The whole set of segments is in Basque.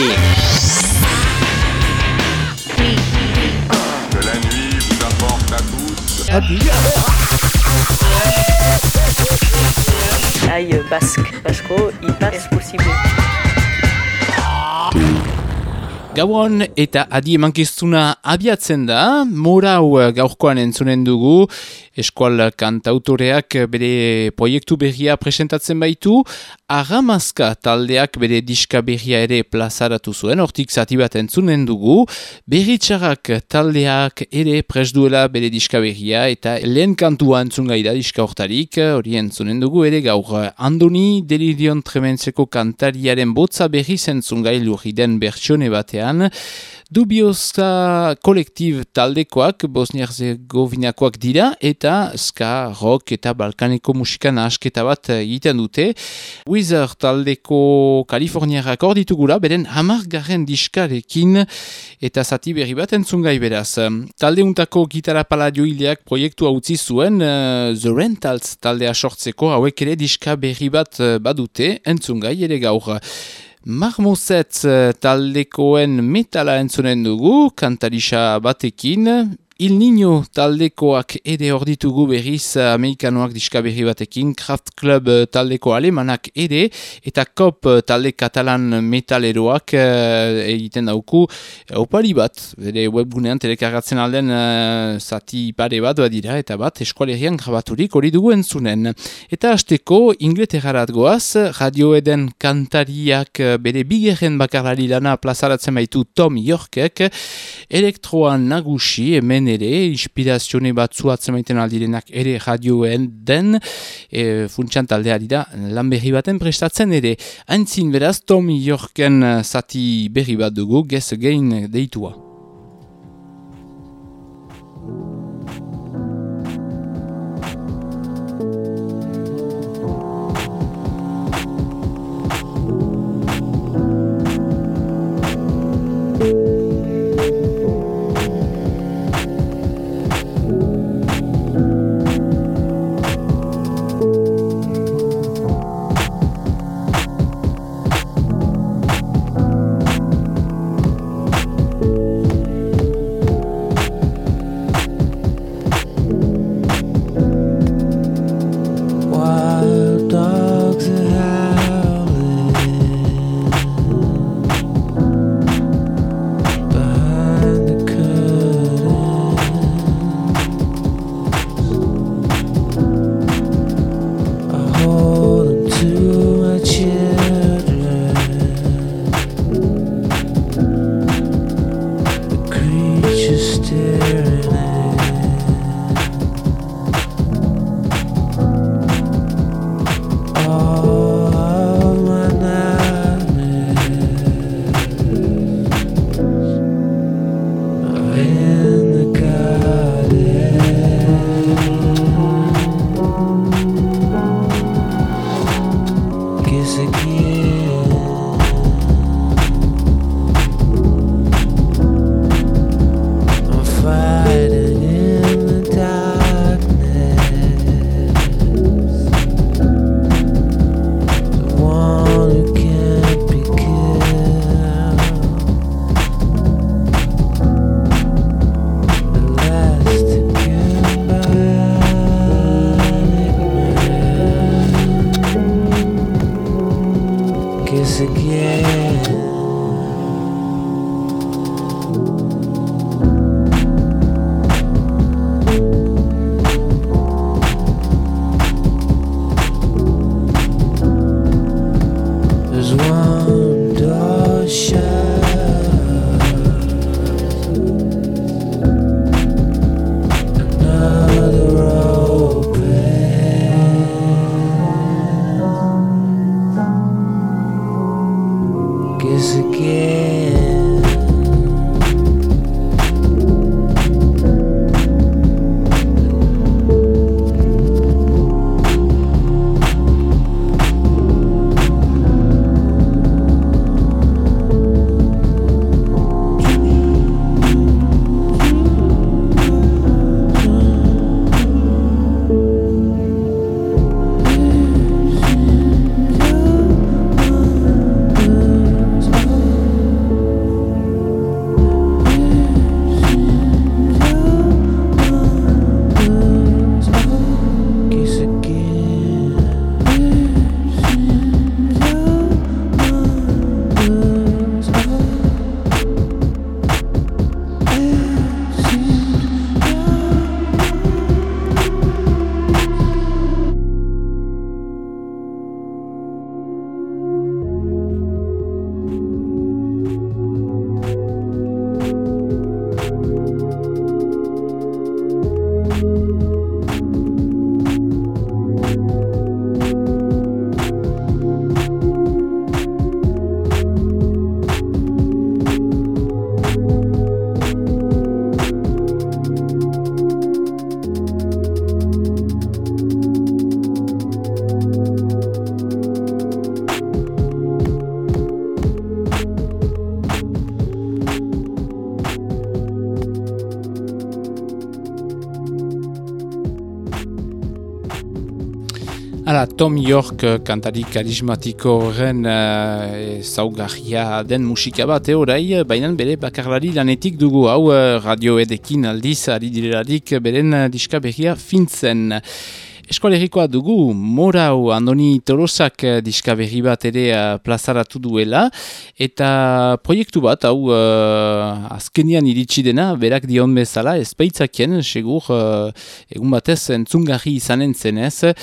et... Que la nuit vous apporte à tous. Aïe, basque. Basco, il passe possible. Gauan eta adi emankiztuna abiatzen da, morau gaurkoan entzunen dugu, eskual kantautoreak bere proiektu berria presentatzen baitu, agamazka taldeak bere diska berria ere plazaratu zuen, hortik zati bat entzunen dugu, berritxarrak taldeak ere presduela bere diska berria, eta lehen kantua entzun gaida diska hortarik, hori entzunen dugu ere gaur. Andoni Delirion Trementzeko kantariaren botza berri zentzun gai lurri den bertsione batean, Dubioska kolektiv taldekoak, Bosnia-Herzegovinakoak dira, eta ska, rock eta balkaneko musika nahasketa bat egiten dute. Wizard taldeko Kaliforniarak hor ditugula, beren hamargarren diskarekin eta zati berri bat entzungai beraz. Talde untako gitara paladioileak proiektua utzi zuen uh, The Rentals taldea sortzeko hauek ere diska berri bat uh, badute entzungai ere gaur. Marmozet taldekoen metala entzunen dugu, kantarisa batekin, Il Niño taldekoak ere hor ditugu berriz amerikanoak diska berri batekin, Kraft Club taldeko alemanak ere, eta Kop talde katalan metaleroak uh, egiten dauku opari bat, bere webgunean telekargatzen alden uh, zati pare bat badira, eta bat eskualerian grabaturik hori dugu entzunen. Eta hasteko ingleterrarat goaz, radio eden kantariak bere bigerren bakarlari lana plazaratzen baitu Tom Yorkek, elektroan nagusi hemen ere, inspirazione batzu atzemaiten aldirenak ere radioen den, e, funtsian taldea dira, lan berri baten prestatzen ere. Haintzin beraz, Tom Yorken zati berri bat dugu, Guess Again deitua. Hala, Tom York eh, kantari karismatiko horren uh, zaugarria den musika bat eh, orai, baina bere bakarlari lanetik dugu hau radio edekin aldiz ari direlarik beren diska berria fintzen. Eskoalerikoa dugu, morau andoni tolosak uh, diska berri bat ere uh, plazaratu duela, eta proiektu bat, hau uh, azkenian iritsi dena, berak dion bezala, ezpeitzakien, segur, uh, egun batez entzungarri izanen zenez,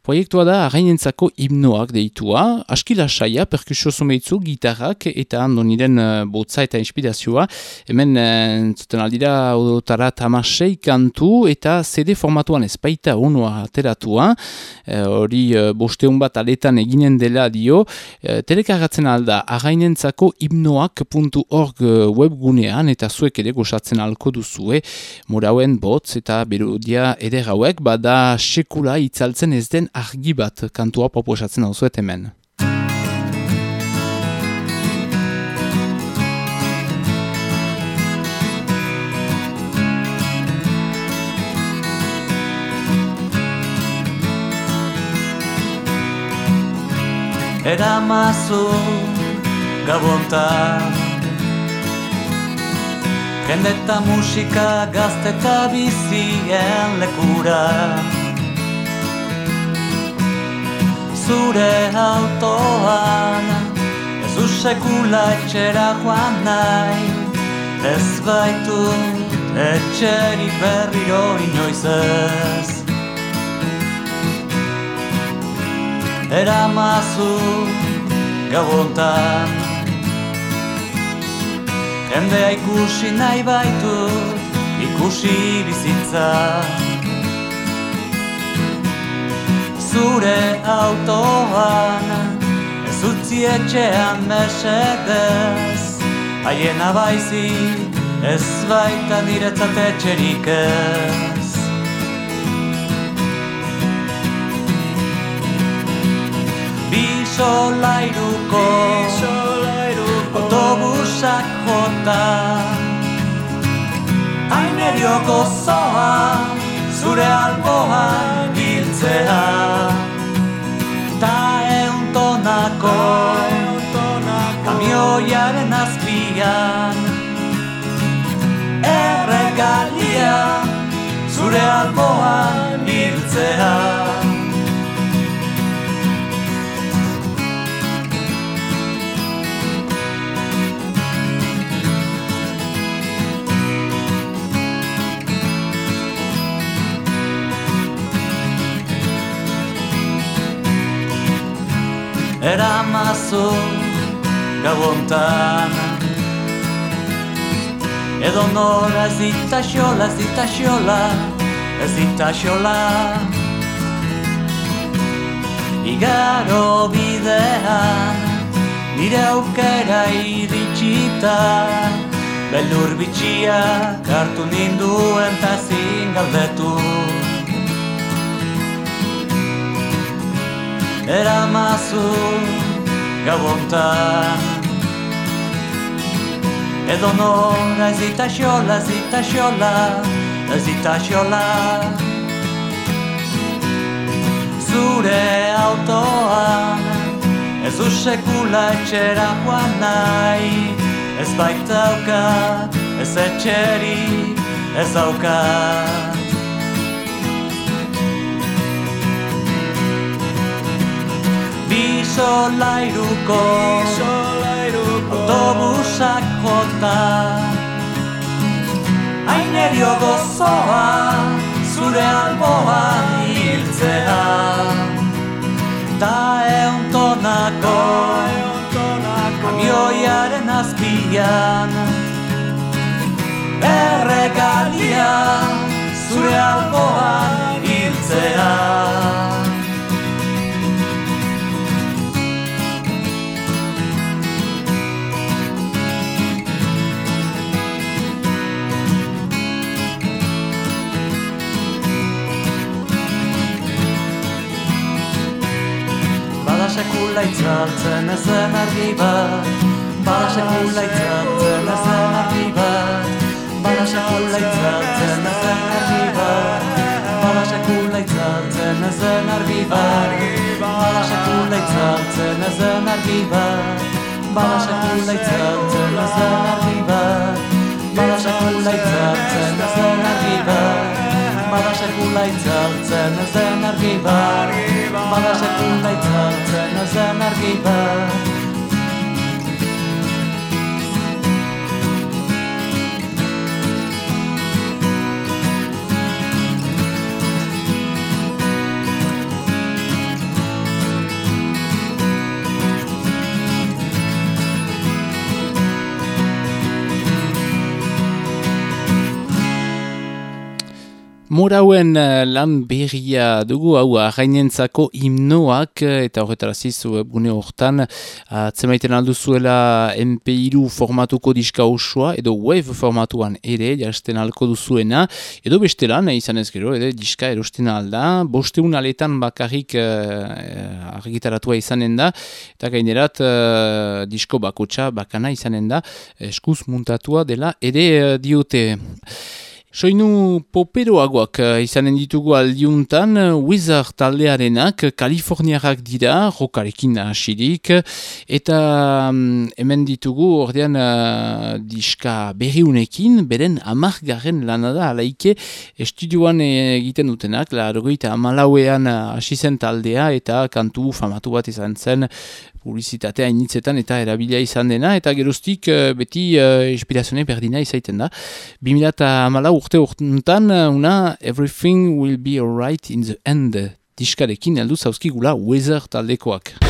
Proiektua da arrainentzako himnoak deitua, askila saia, perkusio zumeitzu, gitarrak eta andoniren uh, botza eta inspirazioa. Hemen uh, zuten aldira odotara tamasei kantu eta CD formatuan ezpaita unua ateratua. Eh, hori uh, bosteun bat aletan eginen dela dio. Uh, telekargatzen alda arrainentzako himnoak.org webgunean eta zuek ere gozatzen alko duzue. Morauen botz eta berudia ere gauek, bada sekula itzaltzen ez den argi bat kantua proposatzen hau zuet hemen. Eramazu gabonta Jende eta musika gazte eta bizien lekura zure autoan. Ez du sekula etxera joan nahi Ez baitu etxeri berriro inoiz ez. Eramazu gabontan Jendea ikusi nahi baitu Ikusi bizitza zure autoan Ez utzi etxean mesedez. Haien abaizi ez baita niretzat etxerik ez. Bisolairuko Autobusak jota Hain erioko zoa Zure alboan biltzea Ta eun tonako Kamioiaren azpian. Erregalia Zure alboan biltzea eramazu gabontan Edo nora ez dita xola, ez dita xola, ez dita xola Igaro bidean, nire aukera iritsita Beldur bitxia, kartu ninduen tazin galdetu eramazu gabontan Edo nora ez ita xola, ez ita xola, ez ita xola Zure autoan ez du sekula etxera joan nahi Ez baitaukat, ez etxeri, ez aukat Bisolairuko Autobusak jota. Hain erio gozoa Zure alboa hiltzea Ta eun tonako Kamioiaren azpian. Erregalia Zure alboa hiltzea sekula itzaltzen ezen argi bat Bala sekula itzaltzen ezen argi bat Bala sekula itzaltzen ezen argi bat Bala sekula itzaltzen ezen argi bat itzaltzen ezen argi bat Bada sekula itzaltzen ezen argi bat Bada sekula itzaltzen ezen argi bat Bada sekula itzaltzen ezen argi bat Bada sekula itzaltzen ezen argi bat Morauen eh, lan berria dugu hau arrainentzako himnoak eh, eta horretaraziz webgune hortan atzemaiten alduzuela MP2 formatuko diska osoa edo wave formatuan ere jasten alko duzuena edo bestelan izan ez gero edo diska erosten alda bosteun aletan bakarrik uh, argitaratua izanen da eta gainerat uh, disko bakotxa bakana izanen da eskuz muntatua dela ere uh, diote Soinu poperoagoak uh, izanen ditugu aldiuntan, uh, Wizard taldearenak Kaliforniarrak dira, rokarekin hasirik, eta um, hemen ditugu ordean uh, diska berriunekin, beren amargarren lanada alaike estudioan egiten dutenak, largoita amalauean hasi zen taldea eta kantu famatu bat izan zen publizitatea initzetan eta erabilia izan dena, eta geroztik uh, beti uh, inspirazione berdina izaiten da. 2008 urte urteuntan, uh, una Everything Will Be Alright in the End diskarekin heldu zauzkigula Weather taldekoak.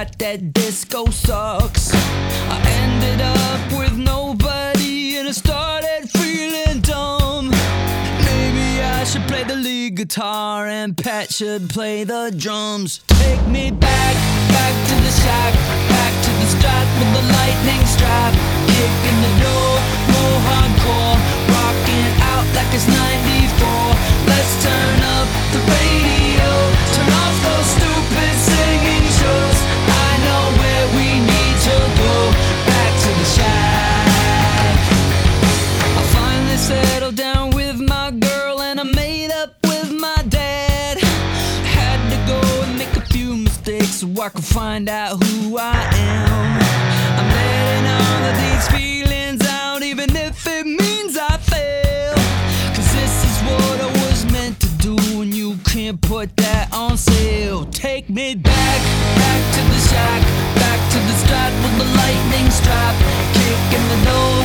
Forgot that disco sucks. I ended up with nobody and I started feeling dumb. Maybe I should play the lead guitar and Pat should play the drums. Take me back, back to the shack, back to the strat with the lightning strap. Kicking the door, more hardcore, rocking out like it's 94. Let's turn up the radio, turn off those stupid singing shows. I can find out who I am. I'm letting all of these feelings out, even if it means I fail. Cause this is what I was meant to do, and you can't put that on sale. Take me back, back to the shack, back to the strat with the lightning strap. Kicking the door,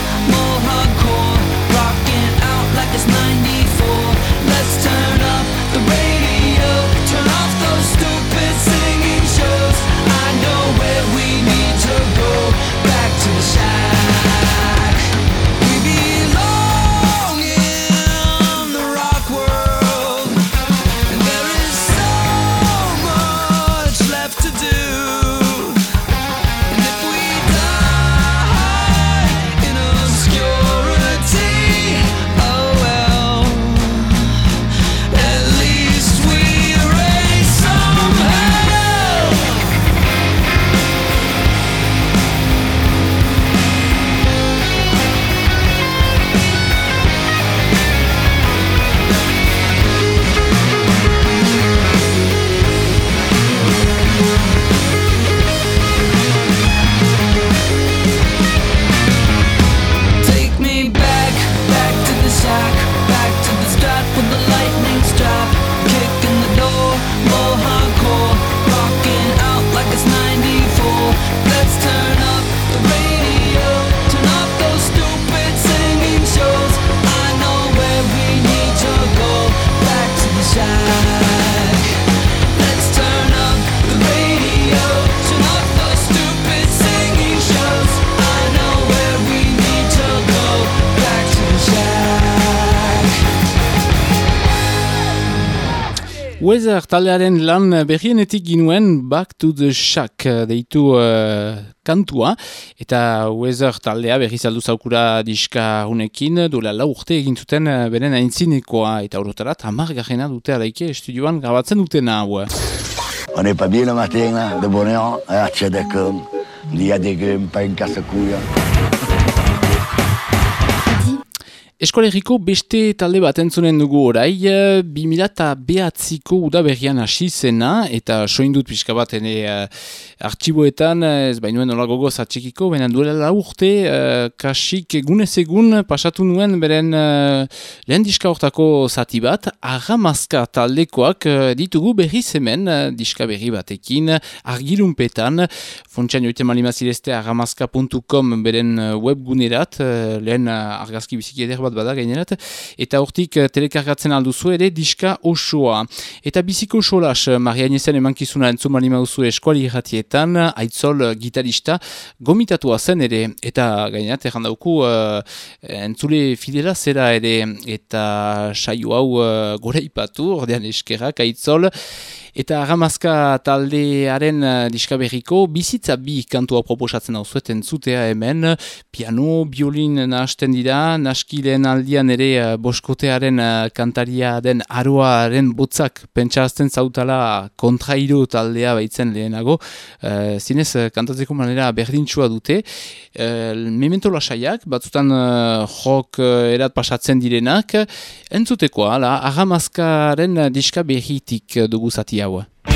taldearen lan berrienetik ginuen Back to the Shack eh, deitu uh, kantua eta Weather taldea berriz aldu zaukura diska hunekin duela lau urte egin zuten uh, beren aintzinekoa eta horretara tamar garrena dute alaike estudioan grabatzen dutena hau. On n'est pas bien le matin, de bonne heure, à Tchadakam. Il y a des grumes, pas une casse-couille. Eskolegiko beste talde bat entzunen dugu orai, 2000 behatziko udaberrian hasi zena, eta soindut pixka bat ene uh, artxiboetan, ez bainuen nola gogoz atxikiko, baina duela la urte, uh, kasik egunez egun pasatu nuen beren uh, lehen diska hortako zati bat, agamazka taldekoak uh, ditugu berri zemen, uh, diska berri batekin, argilunpetan, fontxan joite malimazirezte agamazka.com beren webgunerat, uh, lehen uh, argazki biziki eder bat bada gainerat, eta hortik uh, telekargatzen alduzu ere diska osoa. Eta biziko solas, Maria Inezen emankizuna entzumali mauzu eskuali irratietan, aitzol uh, gitarista gomitatua zen ere, eta gainerat erran dauku uh, entzule fidela zera ere, eta saio hau uh, gora ipatu, ordean eskerak aitzol, Eta agamazka taldearen uh, diskaberriko bizitza bi kantua proposatzen hau zueten zutea hemen, piano, biolin nahasten dira, naskilen aldian ere uh, boskotearen uh, kantaria den aroaren botzak pentsazten zautala kontrairo taldea baitzen lehenago, uh, zinez kantatzeko manera berdintxua dute, uh, memento lasaiak, batzutan jok erat pasatzen direnak, entzutekoa, agamazkaren uh, diskaberritik dugu zati hau.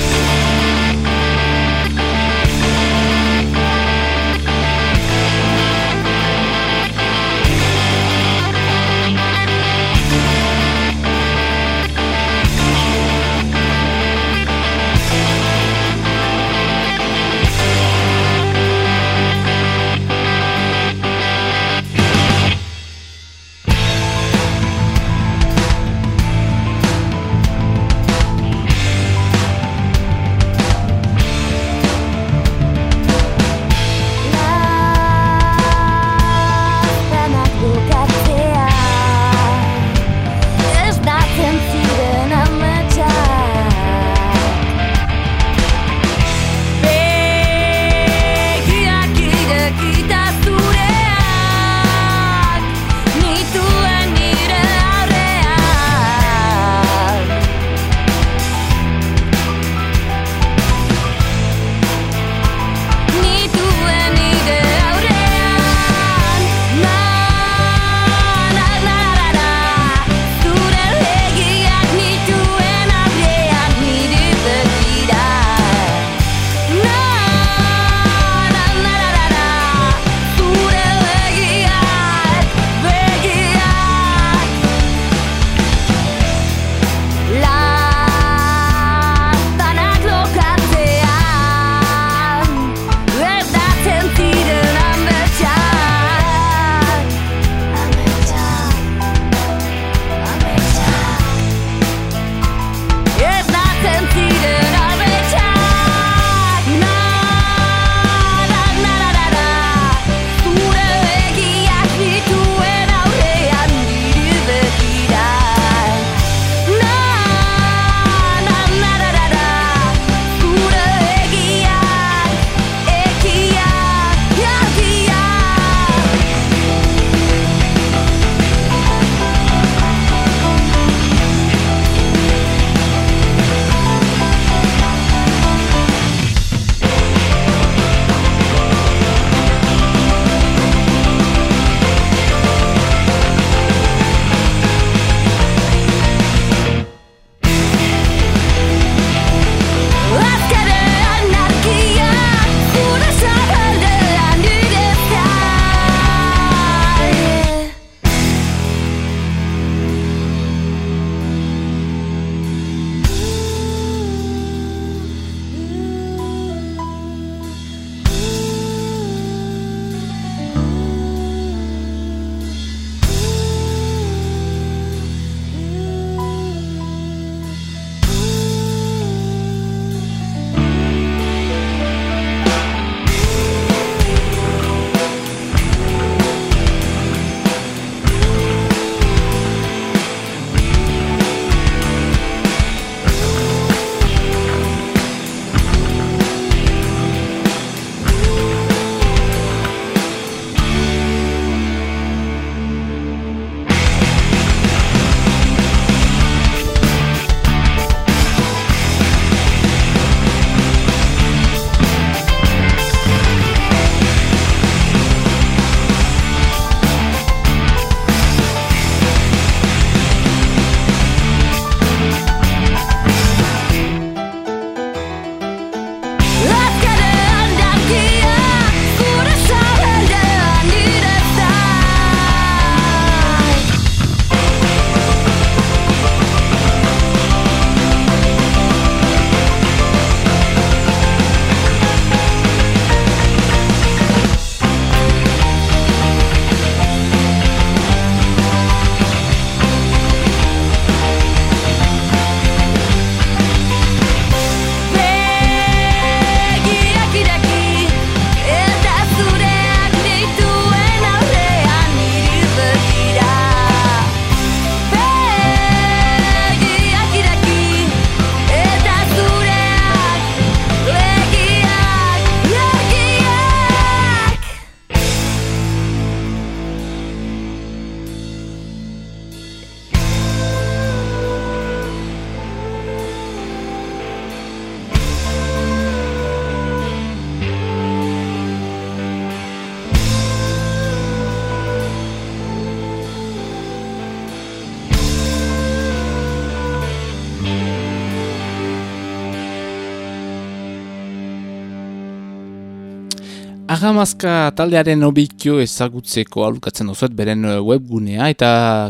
Agamazka taldearen obikio ezagutzeko alukatzen dozuet beren eh, webgunea eta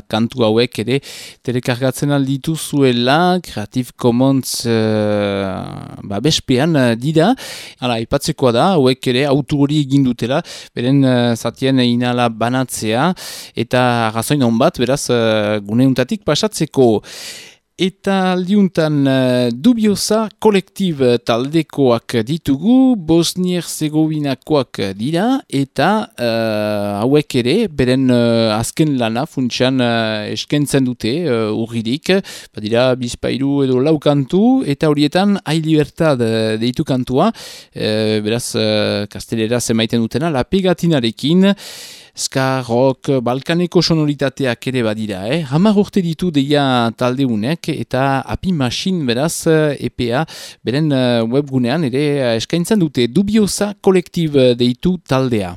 kantu hauek ere telekargatzen alditu zuela Creative Commons uh, ba, bespean uh, dira. Hala, ipatzekoa da, hauek ere autori egin dutela, beren uh, zatien inala banatzea eta razoin hon bat, beraz, uh, guneuntatik pasatzeko. Eta aldiuntan uh, dubiosa kolektib taldekoak ditugu, Bosnier Zegovinakoak dira, eta uh, hauek ere, beren uh, azken lana funtsan uh, eskentzen dute uh, urridik, badira bizpairu edo lau kantu, eta horietan Ai Libertad deitu kantua, uh, beraz uh, kastelera zemaiten dutena, la pegatinarekin, ska, rock, balkaneko sonoritateak ere badira, eh? Hamar urte ditu deia taldeunek eta api masin beraz EPA beren eh, webgunean ere eskaintzen dute dubiosa kolektib deitu taldea.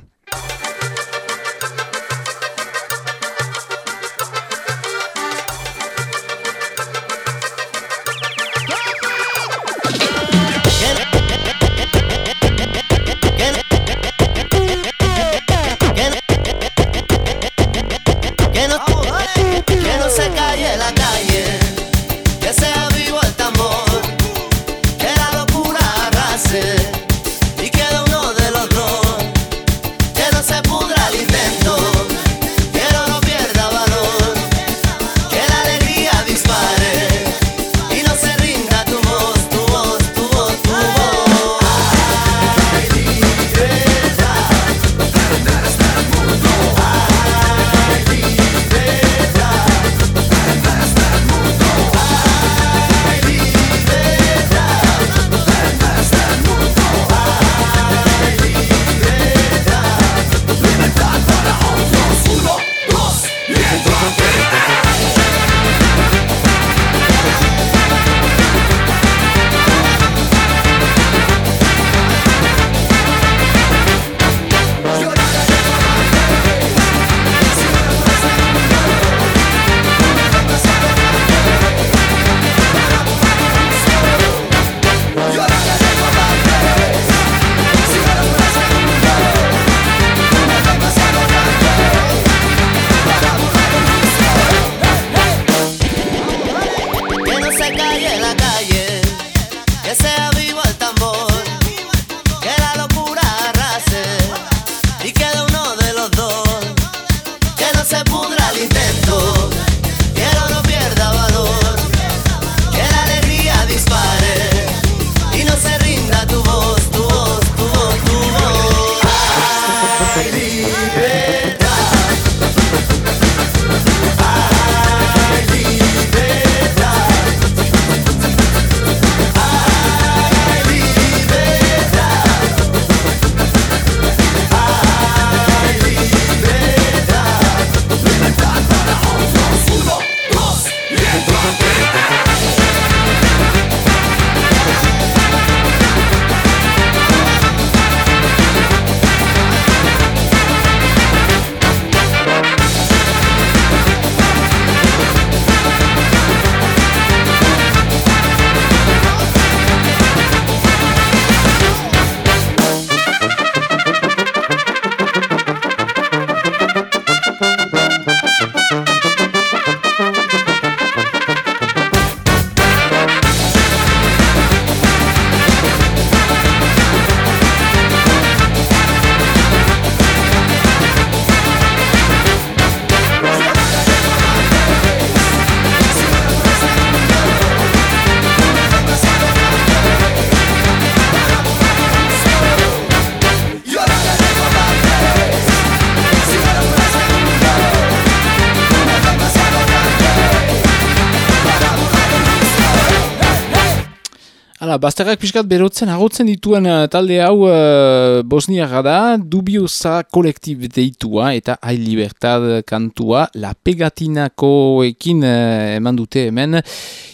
Bazterrak pixkat berotzen agotzen dituen eh, talde hau eh, uh, Bosniaga da, dubiosa kolektib deitua eta Ai Libertad kantua La Pegatinakoekin uh, eman dute hemen.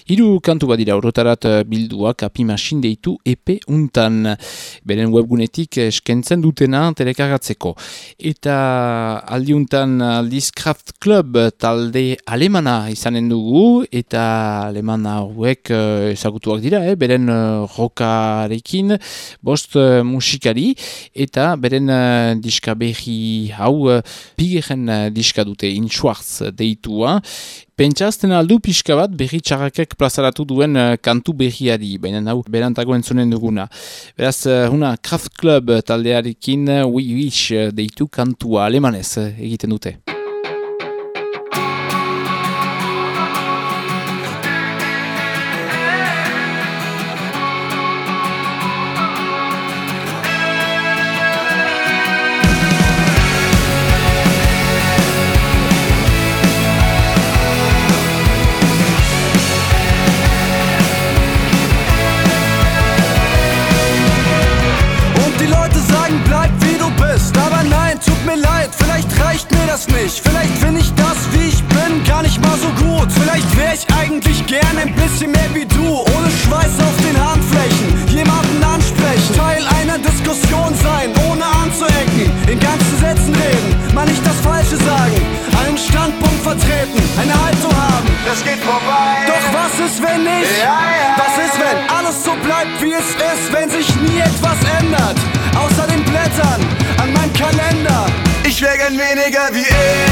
Hiru kantu badira horretarat bilduak apimasin deitu epe untan. Beren webgunetik eskentzen dutena telekagatzeko. Eta aldiuntan aldiz Club talde alemana izanen dugu eta alemana hauek uh, dira, eh? beren uh, rokarekin, bost eh, musikari, eta beren eh, diska berri hau eh, pigeren diska dute insuartz deitua, Pentsazten aldu pixka bat berri txarrakek plazaratu duen uh, kantu berriari, baina hau berantago entzunen duguna. Beraz, uh, huna Kraft Club taldearekin uh, We Wish deitu kantua alemanez egiten dute. got the air.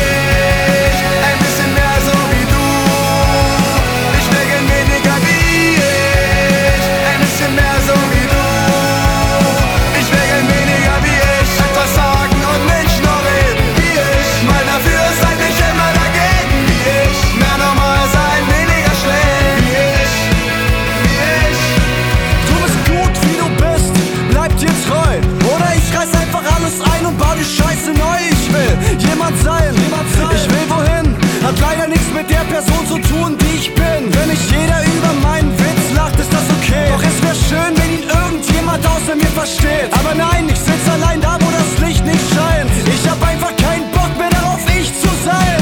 hinter mir versteht. Aber nein, ich sitz allein da, wo das Licht nicht scheint. Ich hab einfach keinen Bock mehr darauf, ich zu sein.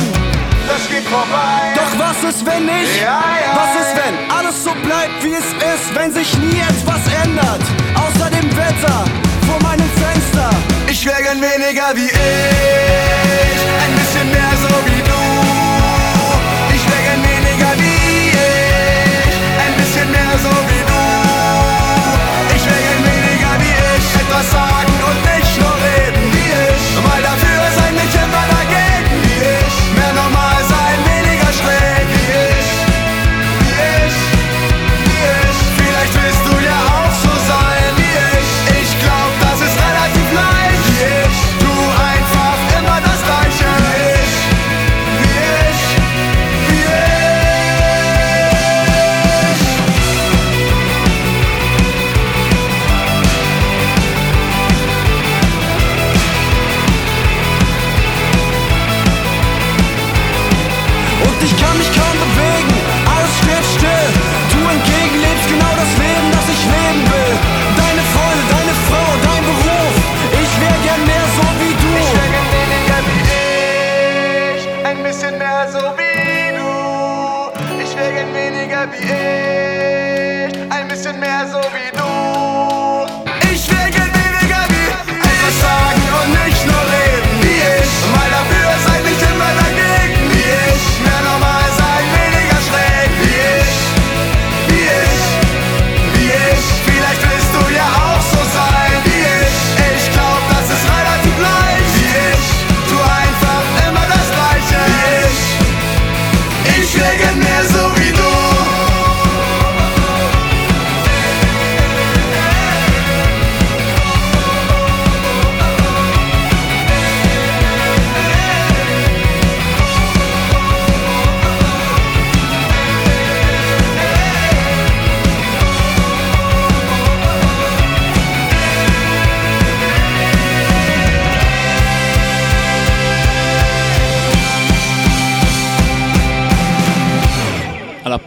Das geht vorbei. Doch was ist, wenn ich? Ja, ja. Was ist, wenn alles so bleibt, wie es ist? Wenn sich nie etwas ändert, außer dem Wetter vor meinem Fenster. Ich wär gern weniger wie ich.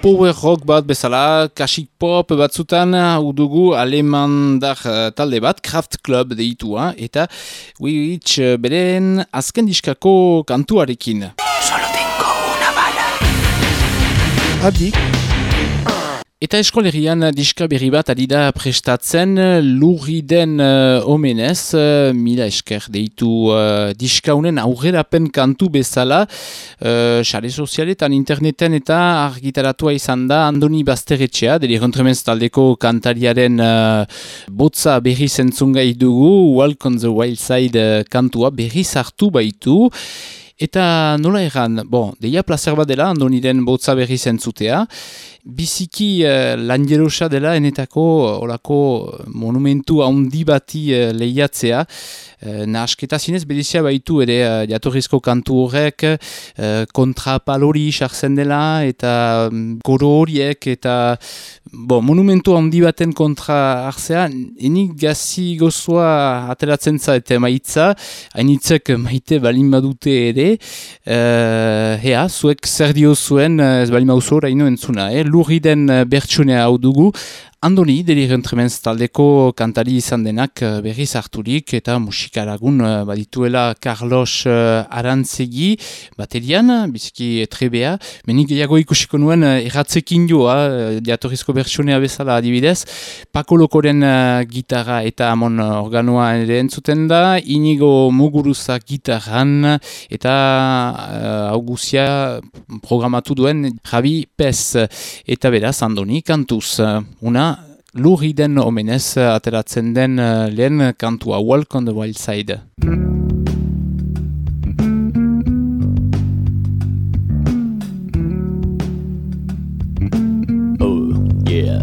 power rock bat bezala, kasik pop batzutan eh, udugu alemandar eh, talde bat, Kraft Club deitua, eta Witch uh, beren azken diskako kantuarekin. Solo tengo una bala. Adik. Eta eskolerian diska berri bat ari da prestatzen lurri den uh, omenez, uh, mila esker deitu uh, diska unen aurrerapen kantu bezala, xare sozialetan, interneten eta argitaratua izan da Andoni Basteretxea, deli rentremens taldeko kantariaren uh, botza berri zentzungai dugu, on the Wild Side kantua berri sartu baitu, Eta nola erran, bon, deia placer bat dela, andoni den botza berri zentzutea, biziki uh, langerosa dela enetako olako monumentu handi bati uh, lehiatzea. Uh, nahasketa zinez bedizia baitu ere uh, jatorrizko kantu horrek uh, kontrapalori sartzen dela eta goro horiek eta bon, monumentu handi baten kontra hartzea. Enik gazi gozua ateratzen za eta maitza, hainitzek maite balin badute ere. Uh, hea, zuek zer dio zuen, ez balin mauzor, haino entzuna, eh? luriden bertsune hau dugu, Andoni, deli rentremens taldeko kantari izan denak eh, berriz harturik eta musikaragun eh, badituela Carlos Arantzegi baterian, biziki trebea. Menik gehiago ikusiko nuen erratzekin joa, diatorizko bertsunea bezala adibidez. Pako Lokoren gitarra eta amon organoa ere entzuten da, inigo muguruza gitarran eta uh, auguzia programatu duen Javi Pez. Eta beraz, Andoni, kantuz. Una lurri den omenez ateratzen den uh, lehen kantua Walk on the Wild Side. Oh, yeah.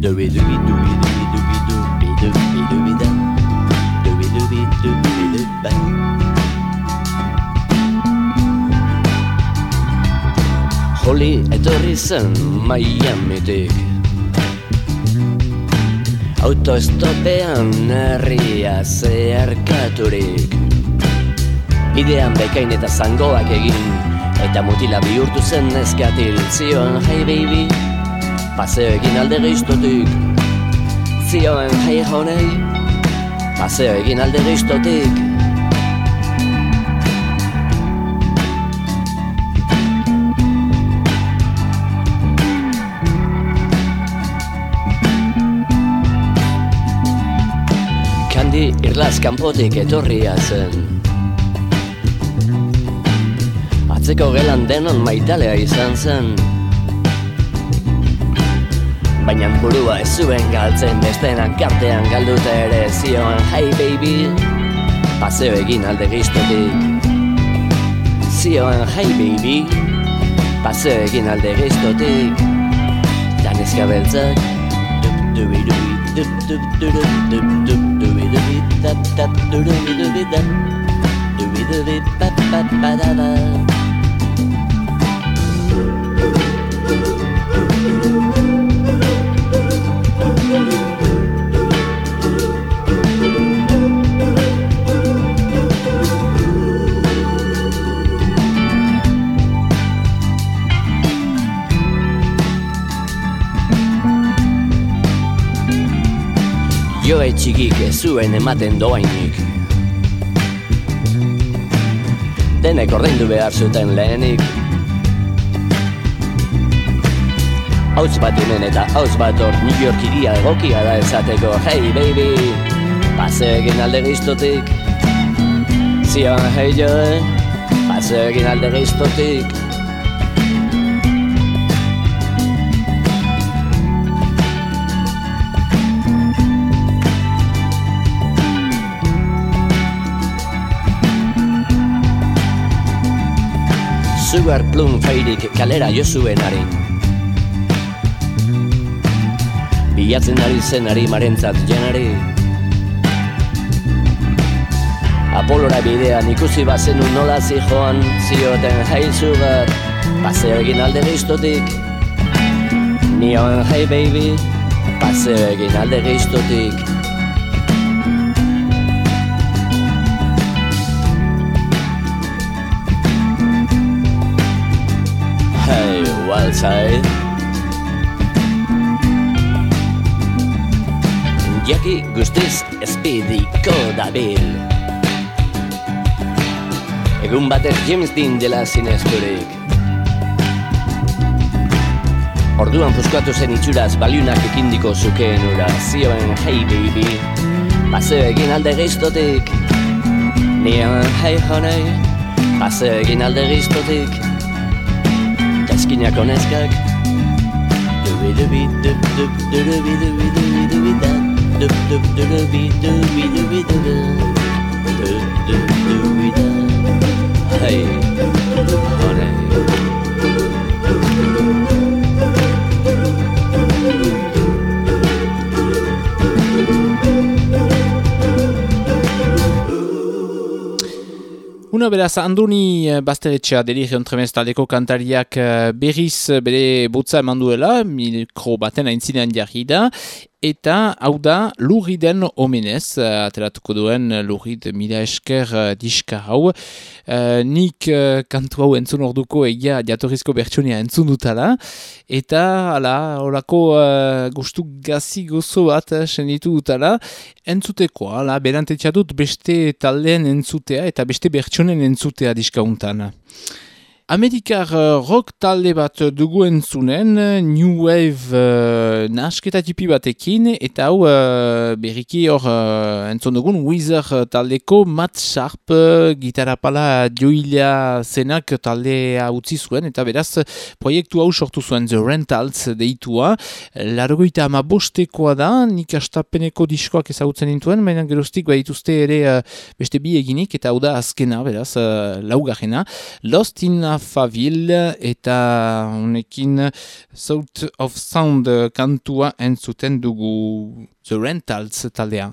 Dooby dooby dooby dooby dooby dooby dooby dooby da. Dooby dooby dooby dooby Holly etorri zen Miamitik Autoestopean herria zeharkaturik. Bidean bekain eta zangoak egin Eta mutila bihurtu zen neskatil. Zioen hey baby Paseo egin alde geiztotik Zioen hey honey Paseo egin alde geiztotik Kandi irlaz kanpotik etorria zen Atzeko gelan denon maitalea izan zen Baina burua ez zuen galtzen bestenak artean galduta ere zioan Hey baby, paseo egin alde giztotik Zioan hey baby, paseo egin alde giztotik Danezka beltzak dubi dubi dub dub dub dub dub dubi da da dubi dubi da dubi dubi ba ba ba da da Jo etxigik ez zuen ematen doainik Denek ordaindu behar zuten lehenik. Hauts bat unen eta hauts bat hor New York iria egokia da esateko. Hey baby, paseo egin alde giztotik. Zion hey joe, paseo egin alde giztotik Sugar Plum feirik kalera jo zuen harin Bilatzen ari zen ari marentzat janari Apolora bidean ikusi bazenu nola zijoan Zioten hey sugar, paseo egin alde giztotik. Nion hey baby, paseo egin alde giztotik Side Jaki guztiz espidiko dabil Egun batez James Dean dela zinezturik Orduan fuskatu zen itxuraz baliunak ekindiko zukeen ura Zioen hey baby. Paseo egin alde geiztotik Nioen hey honey. Paseo egin alde geiztotik zikinak honezkak Hey, honey Una beraz, Andoni eh, Basteretxea deligion tremez taldeko kantariak eh, berriz eh, bere botza eman duela, mikro baten aintzinean jarri da, eta hau da lurriden omenez, uh, ateratuko duen lurrid mila esker uh, diska hau. Uh, nik uh, kantu hau entzun orduko egia jatorrizko bertsonia entzun dutala, eta ala, horako uh, gustu gazi gozo bat senditu dutala, entzuteko, ala, berantetxa dut beste taldeen entzutea eta beste bertsonen entzutea diska untan. Amerikar uh, rock talde bat dugu entzunen, New Wave uh, nasketa tipi batekin, eta hau uh, berriki hor uh, entzun dugun Wizard taldeko Matt Sharp uh, gitarra pala joilea zenak taldea utzi zuen, eta beraz proiektu hau sortu zuen The Rentals deitua, largoita ama bostekoa da, nik astapeneko diskoak ezagutzen intuen, baina gerostik dituzte ere uh, beste bi eginik, eta hau da azkena, beraz, uh, laugarrena, Lost in Faville eta honekin South of Sound kantua entzuten dugu The Rentals taldea.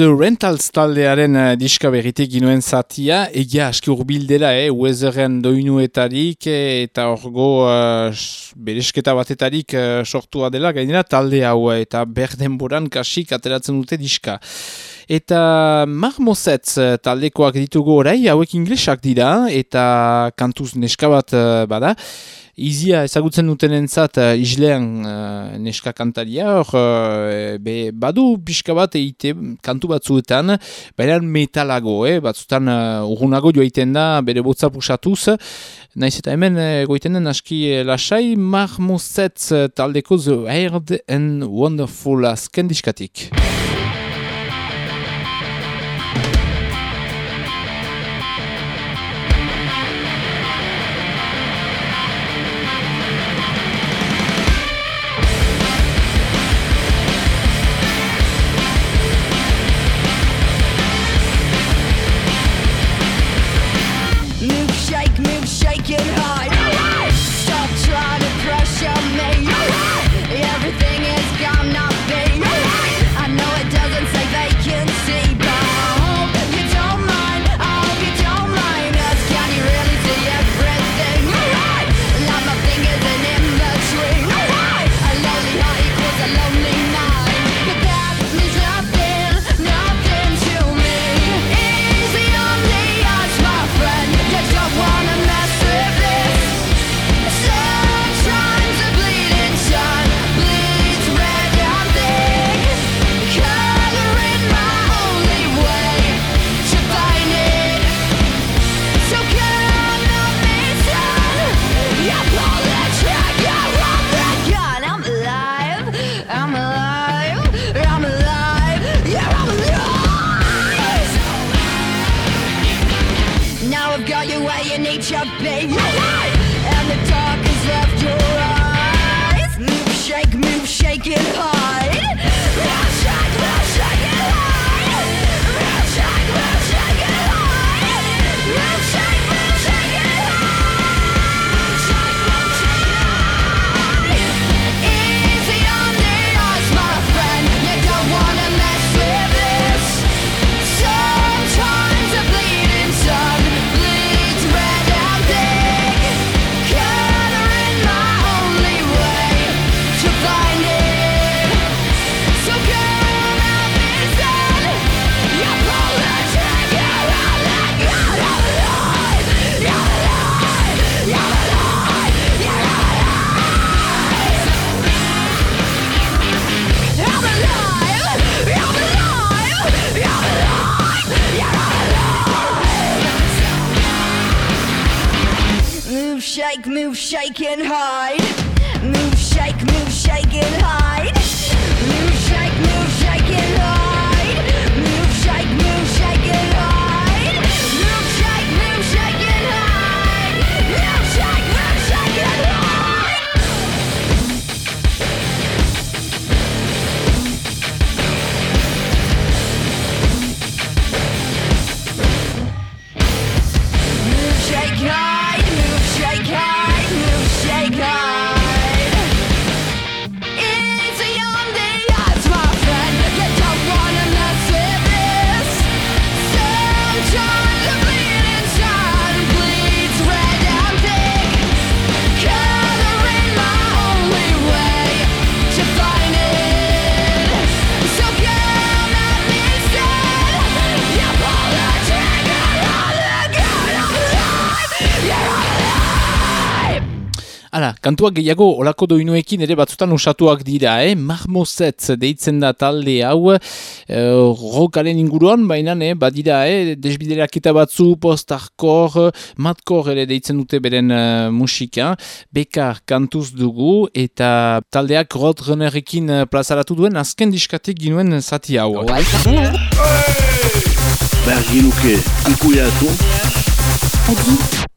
The Rentals taldearen uh, diska berritik ginuen zatia, egia aski urbildela, eh, Weatheren doinuetarik eh, eta orgo uh, beresketa batetarik uh, sortua dela, gainera talde hau eh, eta berdenboran kasik ateratzen dute diska. Eta marmozetz uh, taldekoak ditugu orai, hauek inglesak dira, eta kantuz neska bat uh, bada, Izia ezagutzen duten entzat uh, islean uh, neska kantaria, hor uh, be, badu pixka bat eite kantu batzuetan, baina metalago, eh? batzutan uh, urgunago joaiten da bere botza pusatuz, naiz eta hemen uh, goiten den aski uh, lasai, marmozetz uh, taldeko The Weird and Wonderful azken diskatik. Hala, kantuak gehiago olako doinuekin ere batzutan usatuak dira, eh? Marmozetz deitzen da talde hau, eh, rokaren inguruan, baina eh, badira, eh? desbideraketa batzu, post-hardcore, madcore ere deitzen dute beren eh, musika, bekar kantuz dugu, eta taldeak Roadrunnerekin eh, plazaratu duen azken diskatik ginuen zati hau. Bergi luke ikuiatu.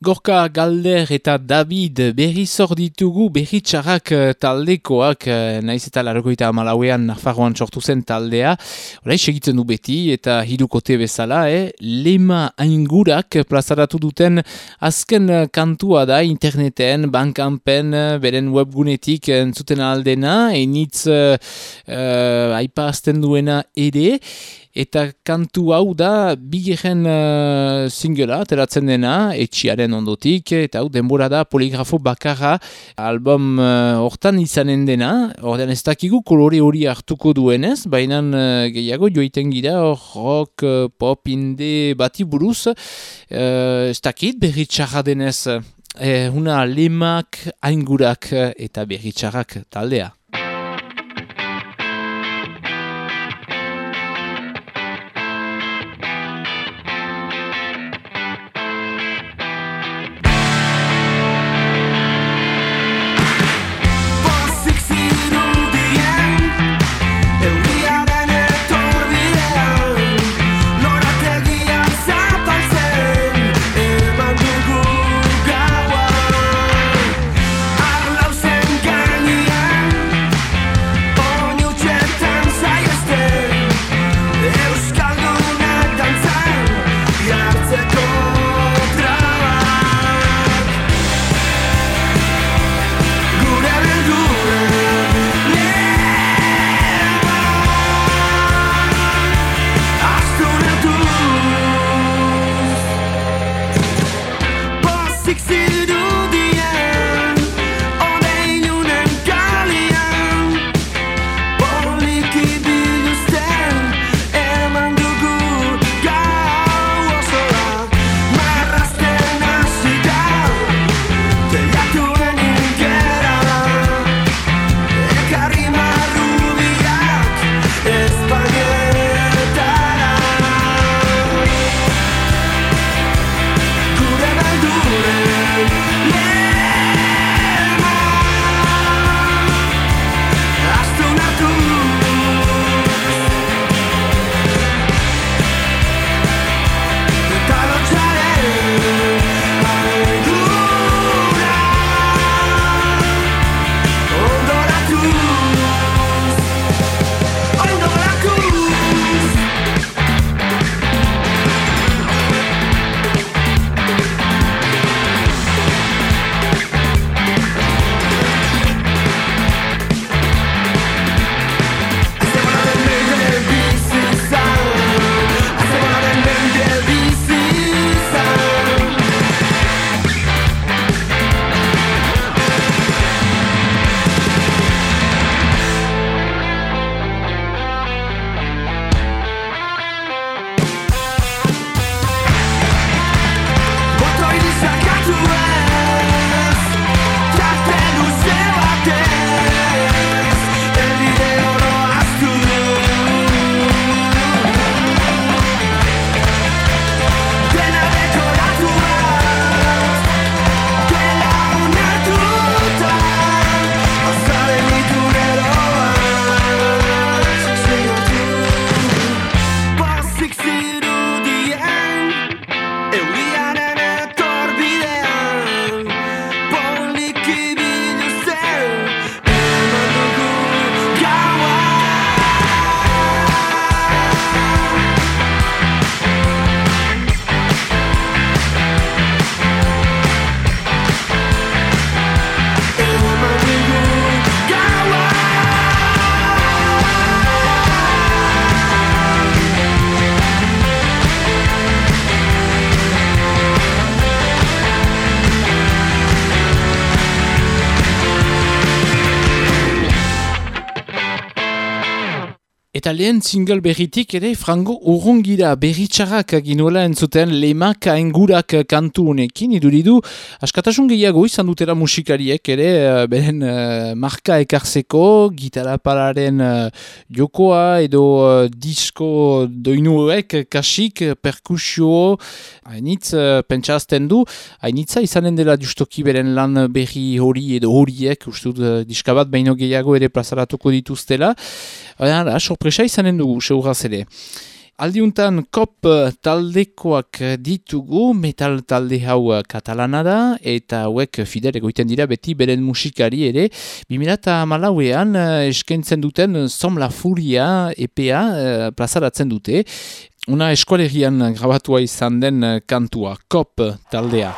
Gorka Galder eta David berri ditugu berri txarrak eh, taldekoak, eh, naiz eta largoita amalauean Nafarroan sortu zen taldea. Horai segitzen du beti eta hirukote bezala, eh? lema aingurak plazaratu duten azken eh, kantua da interneten, bankanpen, beren webgunetik entzuten aldena, enitz uh, aipa azten duena ere, eta kantu hau da bigeren uh, singela, ateratzen dena, etxiaren ondotik, eta hau denbora da poligrafo bakarra album uh, hortan izanen dena, ordean ez dakigu kolore hori hartuko duenez, baina uh, gehiago joiten gira rock, uh, pop, inde bati buruz, uh, ez dakit berri txarra denez, eh, una lemak aingurak eta berri txarrak taldea. Lehen single berritik ere frango urrungira berritxarrak ginoela entzuten lemak aingurak kantu honekin iduridu. Askatasun gehiago izan dutera musikariek ere eh, beren eh, marka ekarzeko gitarra pararen eh, jokoa edo eh, disko doinuek kasik perkusio hainitz uh, pentsazten du. Hainitza izanen dela justoki beren lan berri hori edo horiek ustut uh, diskabat baino gehiago ere plazaratuko dituztela Hala, sorpresa izanen dugu, seuraz ere. Aldiuntan kop taldekoak ditugu, metal talde hau katalana da, eta hauek fidel egoiten dira beti beren musikari ere. 2000 malauean eskentzen duten Som la Furia EPA eh, plazaratzen dute. Una eskualerian grabatua izan den kantua, kop taldea.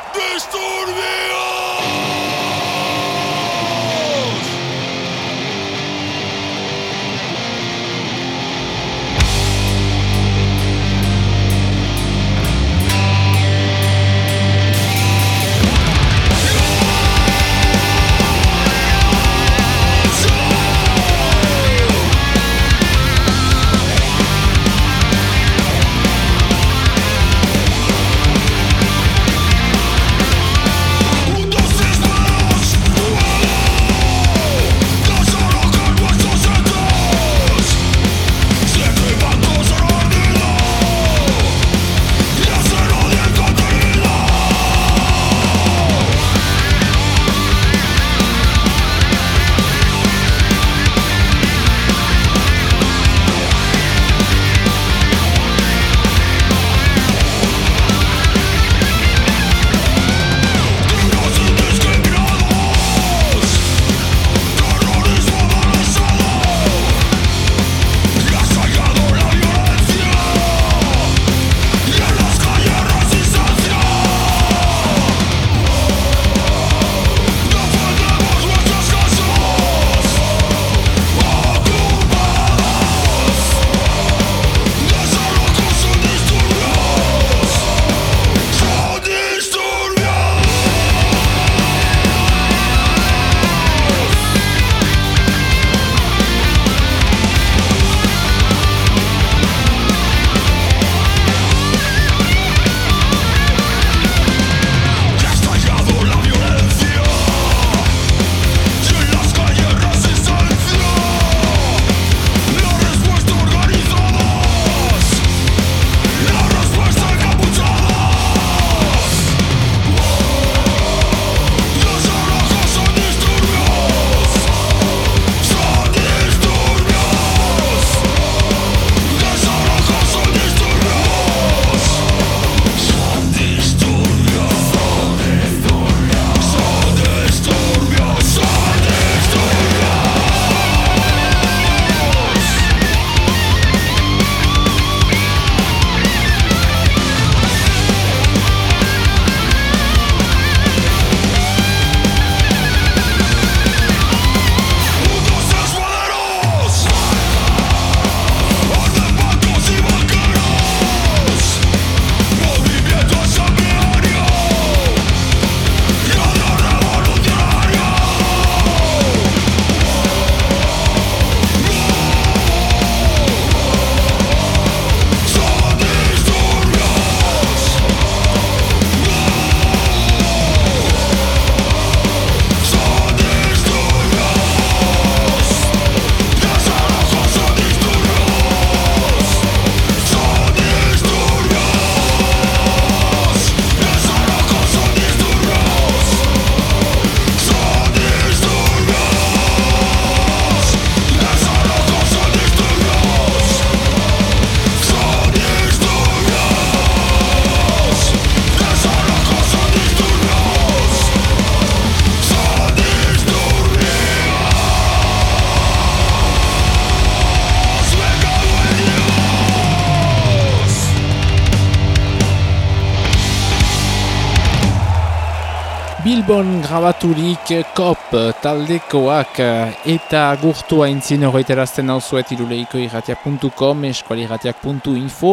Bilbon grabaturik kop taldekoak eh, eta gurtu haintzin horreterazten hau zuet iruleiko irratiak.com, eskualirratiak.info,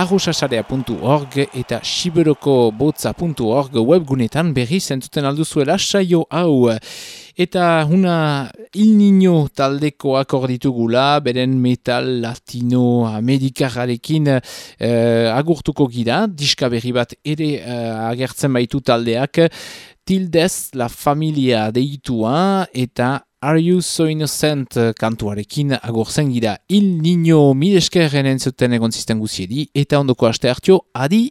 arrusasarea.org eta siberokobotza.org webgunetan berri zentuten alduzuela saio hau. Eta una Il Niño taldekoak hor ditugula, beren metal latino amerikararekin eh, agurtuko gira, diska berri bat ere eh, agertzen baitu taldeak, Tildez la familia deitua eta Are You So Innocent kantuarekin agurtzen gira Il Niño mileskerren entzuten egon zisten guziedi eta ondoko aste hartio, adi!